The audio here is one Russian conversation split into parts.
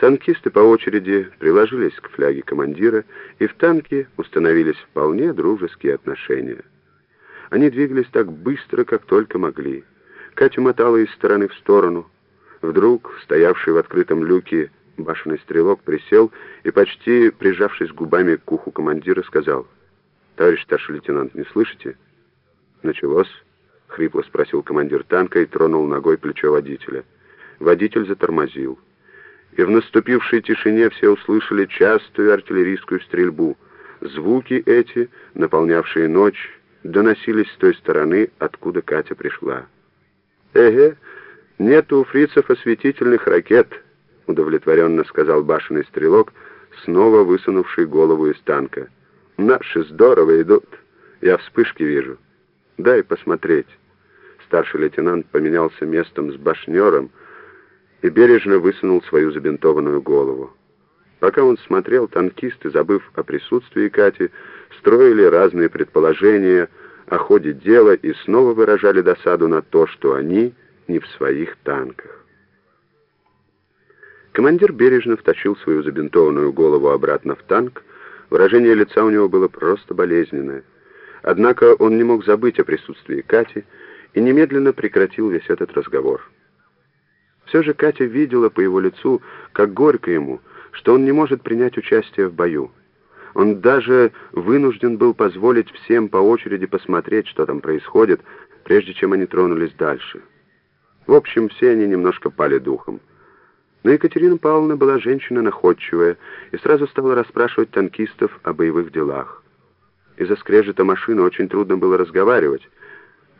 Танкисты по очереди приложились к фляге командира, и в танке установились вполне дружеские отношения. Они двигались так быстро, как только могли. Катя мотала из стороны в сторону. Вдруг, стоявший в открытом люке башенный стрелок, присел и, почти прижавшись губами к уху командира, сказал, «Товарищ старший лейтенант, не слышите?» «Началось?» — хрипло спросил командир танка и тронул ногой плечо водителя. Водитель затормозил. И в наступившей тишине все услышали частую артиллерийскую стрельбу. Звуки эти, наполнявшие ночь, доносились с той стороны, откуда Катя пришла. «Эге, нет у фрицев осветительных ракет», — удовлетворенно сказал башенный стрелок, снова высунувший голову из танка. «Наши здорово идут. Я вспышки вижу. Дай посмотреть». Старший лейтенант поменялся местом с башнером и бережно высунул свою забинтованную голову. Пока он смотрел, танкисты, забыв о присутствии Кати, строили разные предположения о ходе дела и снова выражали досаду на то, что они не в своих танках. Командир бережно втащил свою забинтованную голову обратно в танк. Выражение лица у него было просто болезненное. Однако он не мог забыть о присутствии Кати и немедленно прекратил весь этот разговор. Все же Катя видела по его лицу, как горько ему, что он не может принять участие в бою. Он даже вынужден был позволить всем по очереди посмотреть, что там происходит, прежде чем они тронулись дальше. В общем, все они немножко пали духом. Но Екатерина Павловна была женщина находчивая и сразу стала расспрашивать танкистов о боевых делах. Из-за скрежета машины очень трудно было разговаривать.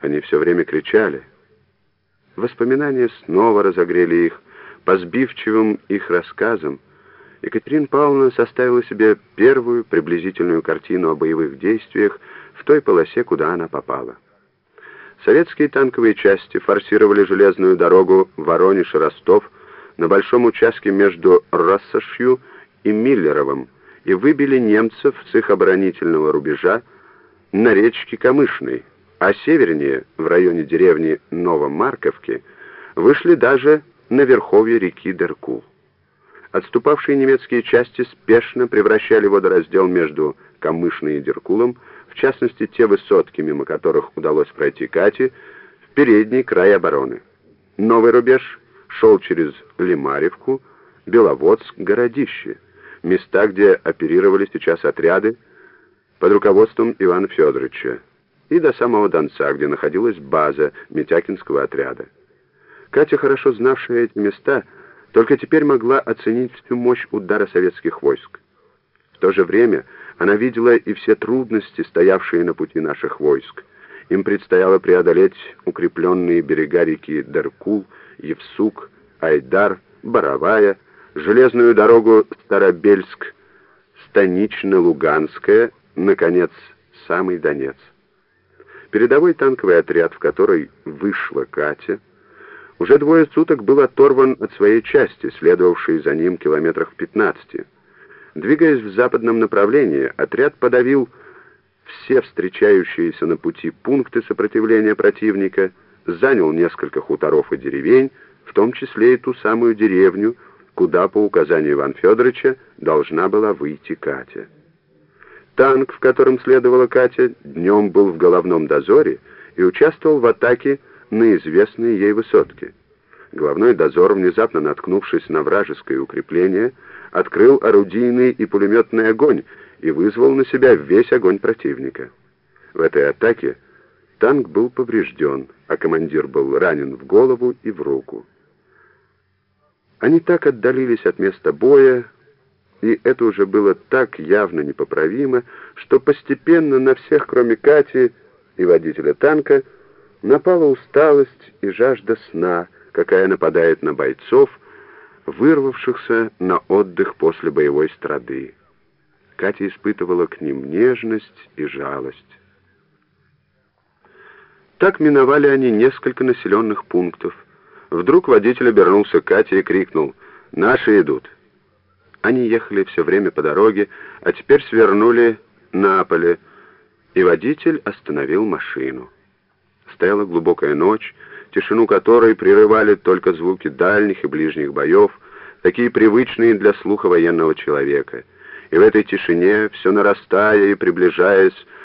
Они все время кричали. Воспоминания снова разогрели их, по сбивчивым их рассказам, Екатерина Павловна составила себе первую приблизительную картину о боевых действиях в той полосе, куда она попала. Советские танковые части форсировали железную дорогу Воронеж-Ростов на большом участке между Россошью и Миллеровым и выбили немцев с их оборонительного рубежа на речке Камышной, а севернее, в районе деревни Новомарковки, вышли даже на верховье реки Деркул. Отступавшие немецкие части спешно превращали водораздел между Камышной и Деркулом, в частности, те высотки, мимо которых удалось пройти Кате, в передний край обороны. Новый рубеж шел через Лимаревку, Беловодск, Городище, места, где оперировали сейчас отряды под руководством Ивана Федоровича, и до самого Донца, где находилась база Митякинского отряда. Катя, хорошо знавшая эти места, только теперь могла оценить всю мощь удара советских войск. В то же время она видела и все трудности, стоявшие на пути наших войск. Им предстояло преодолеть укрепленные берега реки Деркул, Евсук, Айдар, Боровая, железную дорогу Старобельск, Станично-Луганская, наконец, самый Донец. Передовой танковый отряд, в который вышла Катя, уже двое суток был оторван от своей части, следовавшей за ним километрах в 15. Двигаясь в западном направлении, отряд подавил все встречающиеся на пути пункты сопротивления противника, занял несколько хуторов и деревень, в том числе и ту самую деревню, куда по указанию Ивана Федоровича должна была выйти Катя. Танк, в котором следовала Катя, днем был в головном дозоре и участвовал в атаке на известные ей высотки. Главной дозор, внезапно наткнувшись на вражеское укрепление, открыл орудийный и пулеметный огонь и вызвал на себя весь огонь противника. В этой атаке танк был поврежден, а командир был ранен в голову и в руку. Они так отдалились от места боя, и это уже было так явно непоправимо, что постепенно на всех, кроме Кати и водителя танка, напала усталость и жажда сна, какая нападает на бойцов, вырвавшихся на отдых после боевой страды. Катя испытывала к ним нежность и жалость. Так миновали они несколько населенных пунктов. Вдруг водитель обернулся к Кате и крикнул «Наши идут!». Они ехали все время по дороге, а теперь свернули на поле, и водитель остановил машину. Стояла глубокая ночь, тишину которой прерывали только звуки дальних и ближних боев, такие привычные для слуха военного человека. И в этой тишине, все нарастая и приближаясь,